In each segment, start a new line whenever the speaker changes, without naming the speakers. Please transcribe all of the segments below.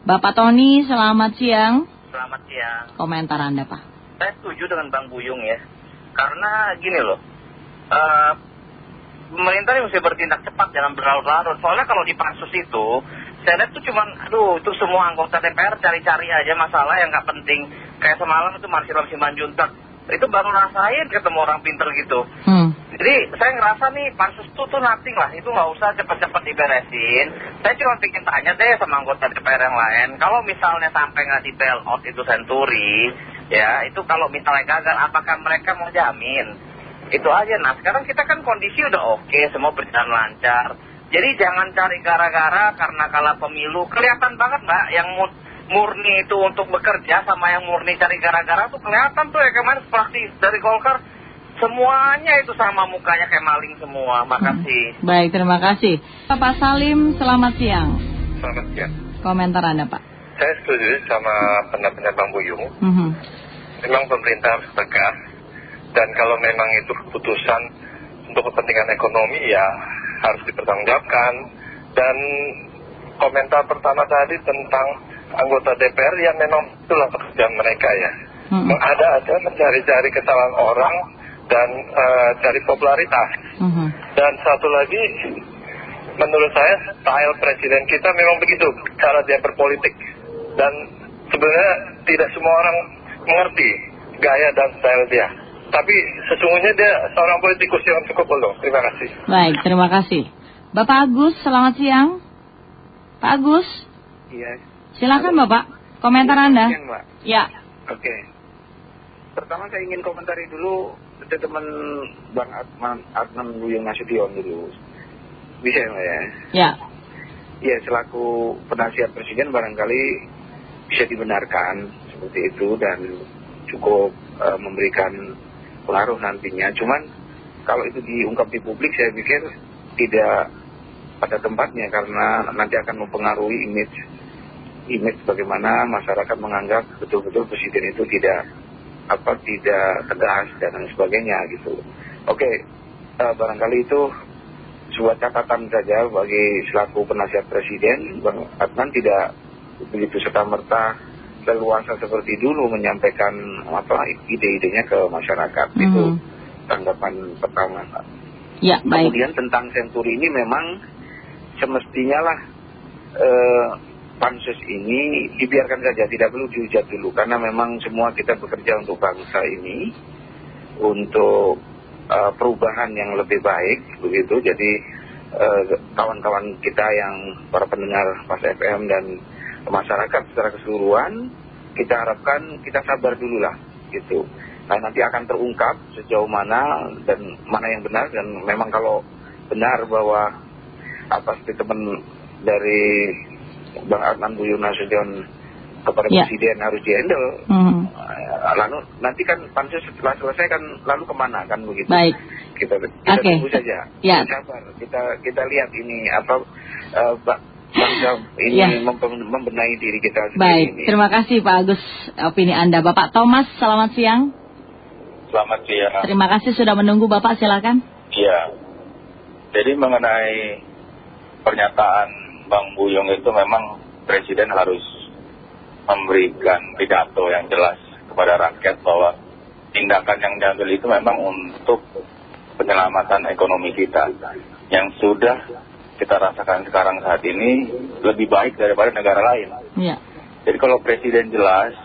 Bapak Tony, selamat siang.
Selamat siang.
Komentar Anda, Pak.
Saya setuju dengan Bang Buyung ya. Karena gini loh, uh, pemerintah ini mesti bertindak cepat, jangan berlarut-larut. Soalnya kalau di pansus itu, saya lihat tuh cuman, aduh itu semua anggota DPR cari-cari aja masalah yang nggak penting. Kayak semalam itu Marsilam Simanjuntak. Itu baru rasain ketemu orang pinter gitu.
Hmm.
Jadi saya ngerasa nih pansus itu tuh nothing lah, itu nggak usah cepet-cepet diberesin. Saya cuma bikin tanya deh sama anggota DPR yang lain, kalau misalnya sampai nggak di bail out itu senturi, ya itu kalau misalnya gagal, apakah mereka mau jamin? Itu aja. Nah sekarang kita kan kondisi udah oke, semua berjalan lancar. Jadi jangan cari gara-gara karena kalah pemilu. Kelihatan banget mbak yang murni itu untuk bekerja sama yang murni cari gara-gara tuh kelihatan tuh ya kemarin praktis dari Golkar Semuanya itu sama mukanya kayak maling semua. Makasih.
Hmm. Baik, terima kasih. Pak Salim, selamat siang.
Selamat siang.
Komentar Anda, Pak.
Saya setuju sama pendapatnya Bang Buyung.
-hmm.
Memang pemerintah harus tegas. Dan kalau memang itu keputusan untuk kepentingan ekonomi ya harus dipertanggungjawabkan. Dan komentar pertama tadi tentang anggota DPR ya memang itulah pekerjaan mereka ya.
-hmm.
Ada-ada mencari-cari kesalahan orang dan uh, cari popularitas.
-hmm.
Dan satu lagi, menurut saya style presiden kita memang begitu, cara dia berpolitik. Dan sebenarnya tidak semua orang mengerti gaya dan style dia. Tapi sesungguhnya dia seorang politikus yang cukup belum. Terima kasih.
Baik, terima kasih. Bapak Agus, selamat siang. Pak Agus.
Iya.
Silakan Bapak, komentar
ya,
Anda.
Siang, Mbak.
Ya.
Oke. Pertama saya ingin komentari dulu teman Bang Adnan, Adnan Buyung Nasution dulu. Bisa ya Mbak ya?
Ya.
Ya selaku penasihat presiden barangkali bisa dibenarkan seperti itu dan cukup uh, memberikan pengaruh nantinya. Cuman kalau itu diungkap di publik saya pikir tidak pada tempatnya karena nanti akan mempengaruhi image image bagaimana masyarakat menganggap betul-betul presiden itu tidak apa tidak tegas dan lain sebagainya gitu. Oke, uh, barangkali itu sebuah catatan saja bagi selaku penasihat presiden, Bang Adnan tidak begitu serta merta leluasa seperti dulu menyampaikan apa ide-idenya ke masyarakat
-hmm.
itu tanggapan pertama.
Ya, baik.
Kemudian tentang senturi ini memang semestinya lah eh, pansus ini dibiarkan saja, tidak perlu dihujat dulu karena memang semua kita bekerja untuk bangsa ini untuk uh, perubahan yang lebih baik begitu. Jadi kawan-kawan uh, kita yang para pendengar Pas FM dan masyarakat secara keseluruhan kita harapkan kita sabar dulu lah gitu. Nah nanti akan terungkap sejauh mana dan mana yang benar dan memang kalau benar bahwa apa teman dari Bang Adnan Buyung Nasution kepada
Ya.
presiden harus dihandle.
Hmm.
Eh, Lalu nanti kan pansus setelah selesai kan lalu ke mana kan begitu.
Baik.
Kita kita
Oke.
tunggu saja.
Ya.
Kita Sabar. Kita kita lihat ini apa eh, ba- bangsa ini
Ya.
mem- membenahi diri kita sendiri
Baik,
ini.
terima kasih Pak Agus opini Anda. Bapak Thomas, selamat siang.
Selamat siang.
Terima kasih sudah menunggu Bapak, silakan.
Iya. Jadi mengenai pernyataan Bang Buyung itu memang Presiden harus memberikan pidato yang jelas kepada rakyat bahwa tindakan yang diambil itu memang untuk penyelamatan ekonomi kita yang sudah kita rasakan sekarang saat ini lebih baik daripada negara lain.
Iya.
Jadi kalau Presiden jelas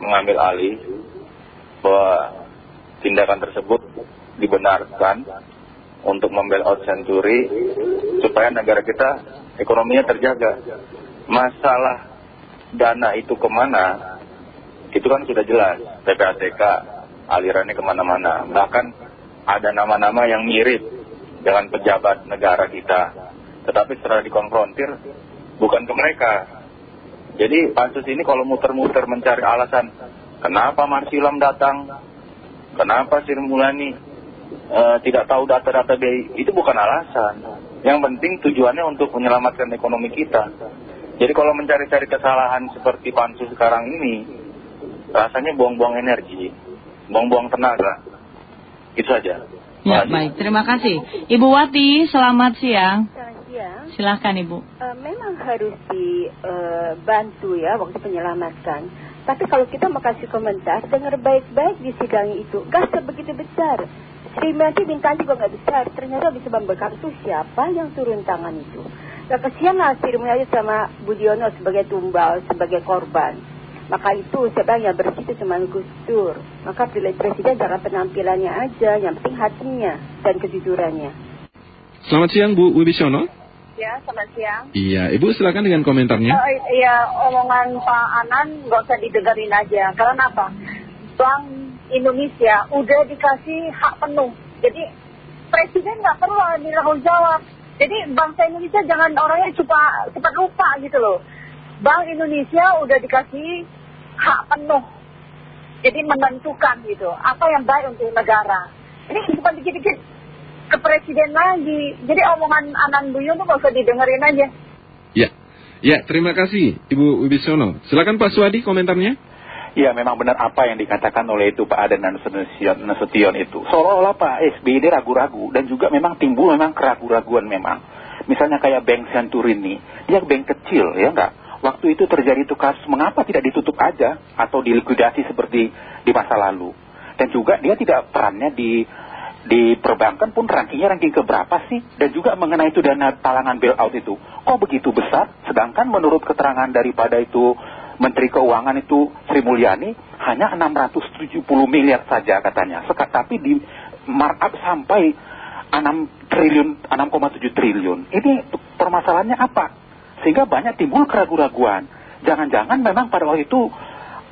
mengambil alih bahwa tindakan tersebut dibenarkan untuk membel out Century supaya negara kita ekonominya terjaga. Masalah dana itu ke mana, itu kan sudah jelas. PPATK alirannya ke mana-mana. Bahkan ada nama-nama yang mirip dengan pejabat negara kita. Tetapi setelah dikonfrontir, bukan ke mereka. Jadi pansus ini kalau muter-muter mencari alasan, kenapa Marsilam datang, kenapa Sri Mulyani eh, tidak tahu data-data BI, itu bukan alasan. Yang penting tujuannya untuk menyelamatkan ekonomi kita. Jadi kalau mencari-cari kesalahan seperti pansus sekarang ini, rasanya buang-buang energi, buang-buang tenaga. Itu saja.
Ya,
Terima kasih.
baik. Terima kasih. Ibu Wati, selamat siang.
Selamat Ya.
Silahkan Ibu.
Uh, memang harus dibantu uh, ya waktu penyelamatan. Tapi kalau kita mau kasih komentar, dengar baik-baik di sidang itu. Gas sebegitu besar. Sri Mulyani bintang juga nggak besar. Ternyata bisa membekam itu siapa yang turun tangan itu. Nah, kesian lah Sri Mulyani sama Budiono sebagai tumbal, sebagai korban. Maka itu sebenarnya bersih itu cuma Gus Dur. Maka pilih presiden cara penampilannya aja, yang penting hatinya dan kejujurannya.
Selamat siang Bu Wibisono.
Ya, selamat siang.
Iya, Ibu silakan dengan komentarnya.
Uh, iya, omongan Pak Anan nggak usah didengarin aja. Karena apa? Bank Indonesia udah dikasih hak penuh. Jadi presiden nggak perlu dirahul jawab. Jadi bangsa Indonesia jangan orangnya cepat cepat lupa gitu loh. Bank Indonesia udah dikasih hak penuh. Jadi menentukan gitu apa yang baik untuk negara. Ini bukan dikit-dikit ke presiden lagi. Jadi omongan Anan Buyung tuh gak usah didengerin aja.
Ya, ya terima kasih Ibu Wibisono. Silakan Pak Suwadi komentarnya.
Ya memang benar apa yang dikatakan oleh itu Pak Aden dan Nasution itu. Seolah-olah Pak SBY ini ragu-ragu dan juga memang timbul memang keraguan-raguan memang. Misalnya kayak Bank Centurini, dia bank kecil ya enggak. Waktu itu terjadi itu kasus, mengapa tidak ditutup aja atau dilikuidasi seperti di masa lalu? Dan juga dia tidak perannya di di perbankan pun rankingnya ranking keberapa sih? Dan juga mengenai itu dana talangan bailout itu, kok begitu besar? Sedangkan menurut keterangan daripada itu Menteri Keuangan itu Sri Mulyani hanya 670 miliar saja katanya. Sekat, tapi di markup sampai 6 triliun, 6,7 triliun. Ini permasalahannya apa? Sehingga banyak timbul keraguan-raguan. Jangan-jangan memang pada waktu itu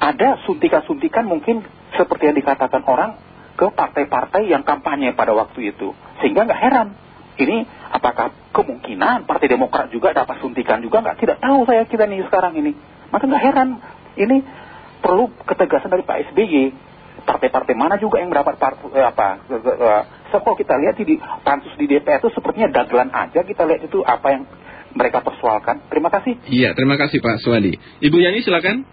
ada suntikan-suntikan mungkin seperti yang dikatakan orang ke partai-partai yang kampanye pada waktu itu. Sehingga nggak heran. Ini apakah kemungkinan Partai Demokrat juga dapat suntikan juga nggak? Tidak tahu saya kita nih sekarang ini. Maka nggak heran. Ini perlu ketegasan dari Pak SBY. Partai-partai mana juga yang mendapat eh, apa? So, kalau kita lihat di pansus di DPR itu sepertinya dagelan aja kita lihat itu apa yang mereka persoalkan. Terima kasih.
Iya, terima kasih Pak Suwadi. Ibu Yani silakan.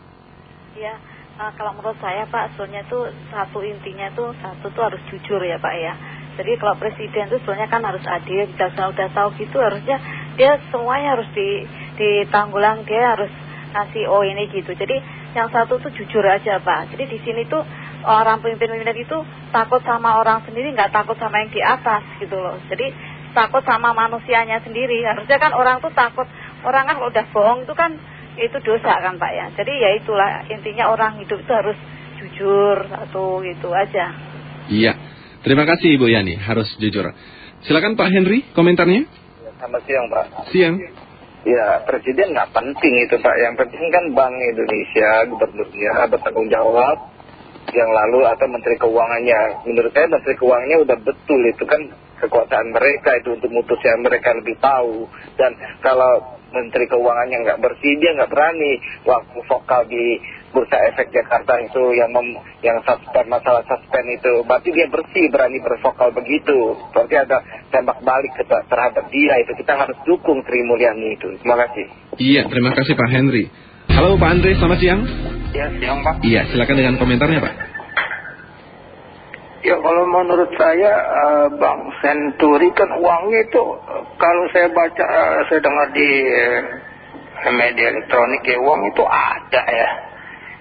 Iya. Uh, kalau menurut saya Pak, sebenarnya tuh satu intinya tuh satu tuh harus jujur ya Pak ya. Jadi kalau presiden tuh sebenarnya kan harus adil, kita udah tahu gitu harusnya dia semuanya harus di, ditanggulang, dia harus kasih oh ini gitu. Jadi yang satu tuh jujur aja Pak. Jadi di sini tuh orang pemimpin-pemimpin itu takut sama orang sendiri, nggak takut sama yang di atas gitu loh. Jadi takut sama manusianya sendiri. Harusnya kan orang tuh takut, orang kan kalau udah bohong itu kan itu dosa kan Pak ya. Jadi ya itulah intinya orang hidup itu harus jujur satu gitu aja.
Iya. Terima kasih Ibu Yani, harus jujur. Silakan Pak Henry komentarnya.
Ya, selamat siang Pak.
Siang.
Ya presiden nggak penting itu Pak. Yang penting kan Bank Indonesia, gubernurnya bertanggung jawab yang lalu atau Menteri Keuangannya. Menurut saya Menteri Keuangannya udah betul itu kan kekuasaan mereka itu untuk mutus yang mereka lebih tahu. Dan kalau Menteri Keuangannya nggak bersih, dia nggak berani waktu vokal di Bursa Efek Jakarta itu yang mem, yang suspend masalah suspend itu. Berarti dia bersih, berani bervokal begitu. Berarti ada tembak balik terhadap dia itu. Kita harus dukung Sri Mulyani itu. Terima kasih.
Iya, terima kasih Pak Henry. Halo Pak Andre, selamat siang.
Ya, siang Pak.
Iya, silakan dengan komentarnya Pak.
Ya kalau menurut saya uh, Bang Senturi kan uangnya itu kalau saya baca uh, saya dengar di uh, media elektronik ya uang itu ada ya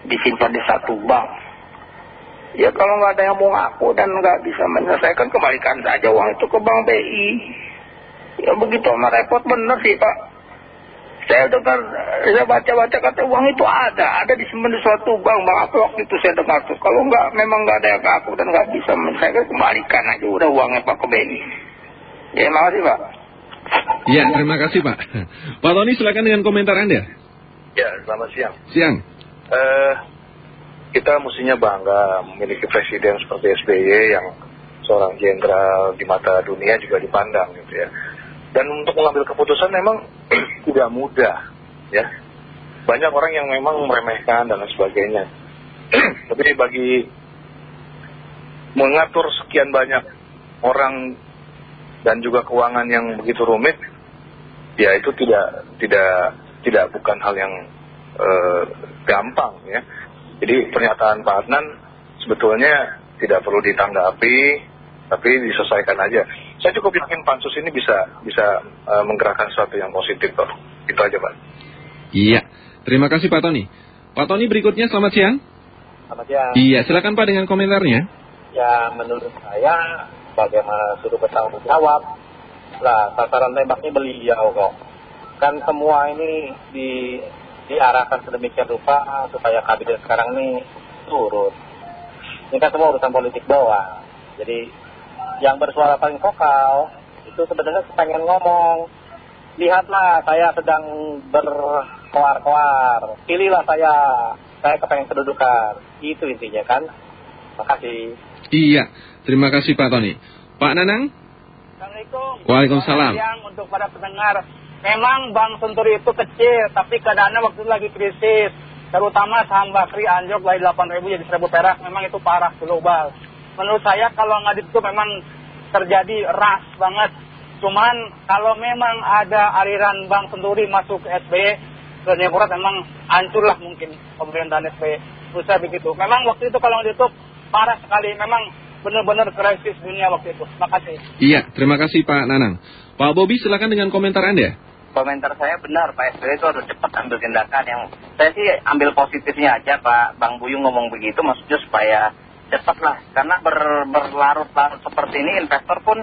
disimpan di satu bank. Ya kalau nggak ada yang mau ngaku dan nggak bisa menyelesaikan kembalikan saja uang itu ke bank BI. Ya begitu mah repot bener sih Pak saya dengar, saya baca-baca kata uang itu ada, ada di di suatu bank, bang apa waktu itu saya dengar tuh. Kalau nggak, memang nggak ada yang ngaku dan nggak bisa, saya kan kembalikan aja udah uangnya Pak ke Beni. Ya, terima kasih Pak.
Ya, terima kasih Pak. Pak Tony silakan dengan komentar Anda.
Ya, selamat siang.
Siang.
Uh, kita mestinya bangga memiliki presiden seperti SBY yang seorang jenderal di mata dunia juga dipandang gitu ya. Dan untuk mengambil keputusan memang tidak mudah, ya. Banyak orang yang memang meremehkan dan sebagainya. Tapi bagi mengatur sekian banyak orang dan juga keuangan yang begitu rumit, ya itu tidak tidak tidak bukan hal yang gampang, ya. Jadi pernyataan Pak Adnan sebetulnya tidak perlu ditanggapi, tapi diselesaikan aja.
saya cukup yakin pansus ini bisa bisa eh, menggerakkan sesuatu yang positif kok. Itu aja Pak.
Iya, terima kasih Pak Tony. Pak Tony berikutnya selamat siang.
Selamat siang.
Iya, silakan Pak dengan komentarnya.
Ya menurut saya bagaimana suruh bertanggung jawab. Lah sasaran tembaknya beliau kok. Kan semua ini di, diarahkan sedemikian rupa supaya kabinet sekarang ini turun. Ini kan semua urusan politik doang. Jadi yang bersuara paling vokal itu sebenarnya pengen ngomong. Lihatlah saya sedang berkoar-koar. Pilihlah saya. Saya kepengen kedudukan. Itu intinya kan. Makasih.
Iya, terima kasih Pak Tony. Pak Nanang?
Assalamualaikum.
Waalaikumsalam.
Selamat siang untuk para pendengar. Memang Bank Senturi itu kecil, tapi keadaannya waktu itu lagi krisis. Terutama saham Bakri anjlok dari 8 ribu jadi 1000 perak. Memang itu parah global. Menurut saya kalau nggak itu memang terjadi ras banget. Cuman kalau memang ada aliran Bank Senturi masuk ke SBY, Demokrat memang hancurlah mungkin pemerintahan SBY. Saya begitu. Memang waktu itu kalau ditutup parah sekali. Memang benar-benar krisis dunia waktu itu. Terima kasih.
Iya, terima kasih Pak Nanang. Pak Bobi silakan dengan komentar Anda.
Komentar saya benar Pak SBY itu harus cepat ambil tindakan yang saya sih ambil positifnya aja Pak. Bang Buyung ngomong begitu maksudnya supaya cepat lah karena ber, berlarut-larut seperti ini investor pun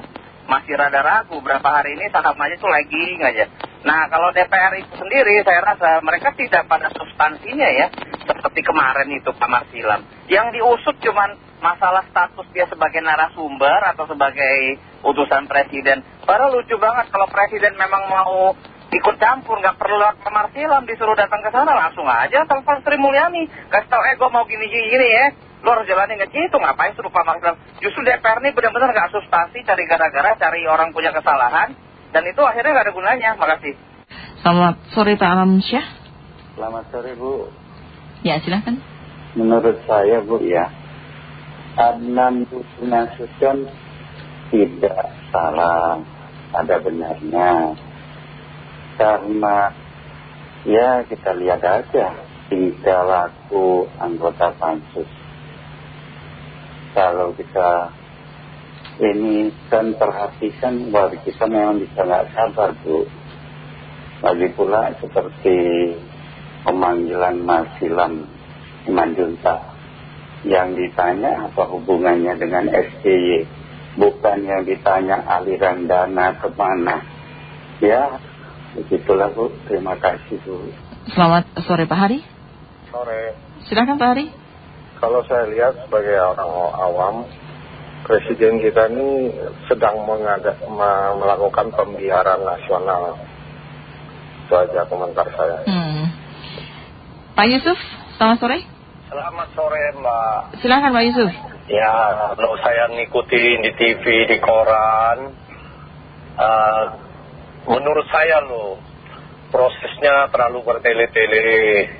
masih rada ragu. Berapa hari ini saham aja lagi aja. Nah kalau DPR itu sendiri saya rasa mereka tidak pada substansinya ya seperti kemarin itu Pak Marsilam yang diusut cuman masalah status dia sebagai narasumber atau sebagai utusan presiden. Padahal lucu banget kalau presiden memang mau ikut campur, nggak perlu lewat kamar silam, disuruh datang ke sana langsung aja telepon Sri Mulyani, kasih tau, eh gue mau gini-gini ya, lo harus jalanin nggak gitu, ngapain suruh kamar silam? Justru DPR ini benar-benar nggak substansi, cari gara-gara, cari orang punya kesalahan, dan itu akhirnya nggak ada gunanya. Makasih.
Selamat sore Pak Alamsyah.
Selamat sore Bu.
Ya, silahkan.
Menurut saya Bu ya, Adnan Nasution tidak salah, ada benarnya karena ya kita lihat aja. Tingkah laku anggota pansus. Kalau kita ini kan perhatikan bahwa kita memang bisa nggak sabar bu. Lagi pula seperti pemanggilan Masilam Manjunta yang ditanya apa hubungannya dengan SBY bukan yang ditanya aliran dana ke mana. Ya Begitulah Bu, terima kasih Bu.
Selamat sore Pak Hari.
Sore.
Silakan Pak Hari.
Kalau saya lihat sebagai orang awam, Presiden kita ini sedang melakukan pembiaran nasional. Itu aja komentar saya.
Hmm. Pak Yusuf, selamat sore.
Selamat sore Mbak.
Silakan Pak Yusuf.
Ya, kalau saya ngikutin di TV, di koran, uh, menurut saya loh prosesnya terlalu bertele-tele.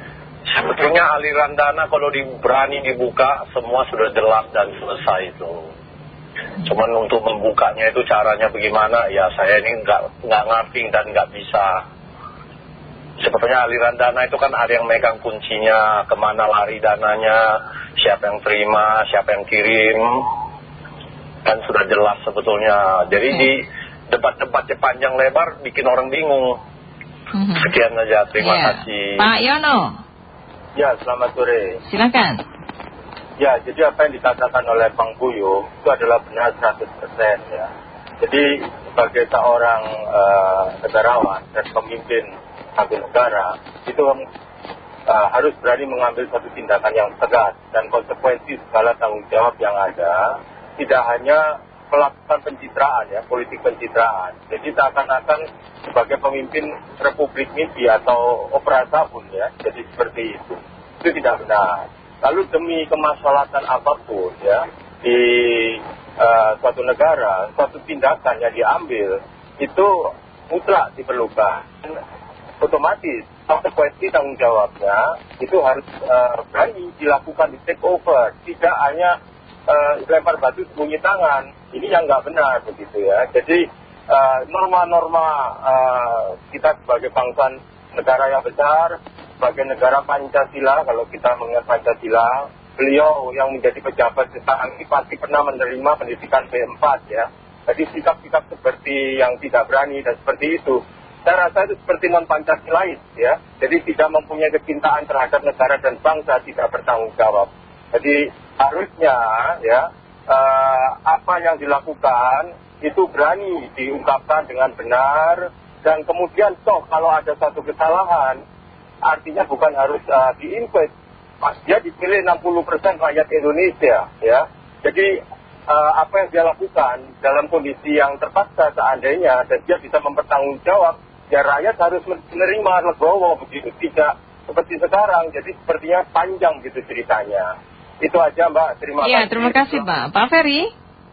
Sebetulnya aliran dana kalau berani dibuka semua sudah jelas dan selesai itu. Cuman untuk membukanya itu caranya bagaimana? Ya saya ini nggak nggak ngerti dan nggak bisa. Sebetulnya aliran dana itu kan ada yang megang kuncinya ke mana lari dananya siapa yang terima siapa yang kirim. Kan sudah jelas sebetulnya. Jadi di debat-debatnya panjang lebar bikin orang bingung.
Mhm.
Sekian aja, terima
Ya.
kasih.
Pak Yono,
Ya, selamat sore.
silakan.
Ya, jadi apa yang dikatakan oleh Bang Buyo itu adalah benar 100% ya. Jadi sebagai seorang eh, negarawan dan pemimpin satu negara itu eh, harus berani mengambil satu tindakan yang tegas dan konsekuensi segala tanggung jawab yang ada tidak hanya melakukan pencitraan ya, politik pencitraan. Jadi seakan-akan sebagai pemimpin Republik Mimpi atau opera sabun ya, jadi seperti itu. Itu tidak benar. Lalu demi kemaslahatan apa pun ya, di uh, suatu negara, suatu tindakan yang diambil, itu mutlak diperlukan. Otomatis konsekuensi tanggung jawabnya itu harus uh, berani dilakukan di take over, tidak hanya lempar batu sembunyi tangan. Ini yang nggak benar begitu ya. Jadi norma-norma uh, kita sebagai bangsa negara yang besar, sebagai negara Pancasila, kalau kita mengingat Pancasila, beliau yang menjadi pejabat sekarang ini pasti pernah menerima pendidikan B4 ya. Jadi sikap-sikap seperti yang tidak berani dan seperti itu. Saya rasa itu seperti non-Pancasilais ya. Jadi tidak mempunyai kecintaan terhadap negara dan bangsa, tidak bertanggung jawab. Jadi harusnya ya eh, apa yang dilakukan itu berani diungkapkan dengan benar dan kemudian toh kalau ada satu kesalahan artinya bukan harus uh, diinvest Mas dia dipilih 60% rakyat Indonesia ya. Jadi uh, apa yang dia lakukan dalam kondisi yang terpaksa seandainya dan dia bisa mempertanggungjawab ya rakyat harus menerima legowo begitu. Tidak seperti sekarang jadi sepertinya panjang gitu ceritanya itu aja mbak terima
Iya,
kasih
terima kasih Pak. Pak Ferry,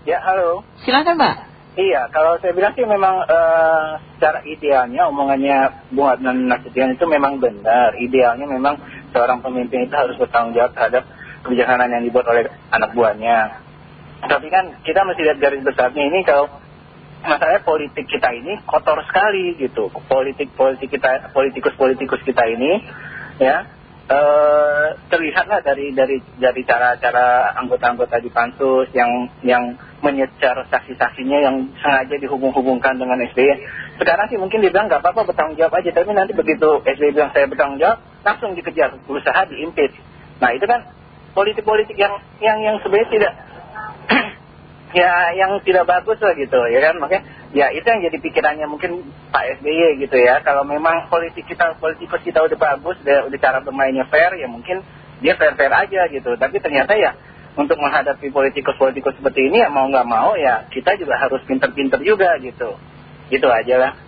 Ya, halo.
silakan Pak.
Iya, kalau saya bilang sih memang eh, secara idealnya omongannya Bung Adnan Nasution itu memang benar. Idealnya memang seorang pemimpin itu harus bertanggung jawab terhadap kebijaksanaan yang dibuat oleh anak buahnya. Tapi kan kita mesti lihat garis besarnya ini kalau masalahnya politik kita ini kotor sekali gitu. Politik politik kita politikus politikus kita ini ya eh terlihatlah dari dari dari cara-cara anggota-anggota di pansus yang yang menyecar saksi-saksinya yang sengaja dihubung-hubungkan dengan SBY. Sekarang sih mungkin dia bilang nggak apa-apa bertanggung jawab aja, tapi nanti begitu SBY bilang saya bertanggung jawab, langsung dikejar, berusaha diimpit. Nah itu kan politik-politik yang yang yang sebenarnya tidak ya yang tidak bagus lah gitu ya kan? Makanya ya itu yang jadi pikirannya mungkin Pak SBY gitu ya. Kalau memang politik kita politikus kita udah bagus udah, udah cara bermainnya fair ya mungkin dia fair-fair aja gitu. Tapi ternyata ya untuk menghadapi politikus-politikus seperti ini ya mau nggak mau ya kita juga harus pinter-pinter juga gitu. Gitu aja lah